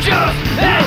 just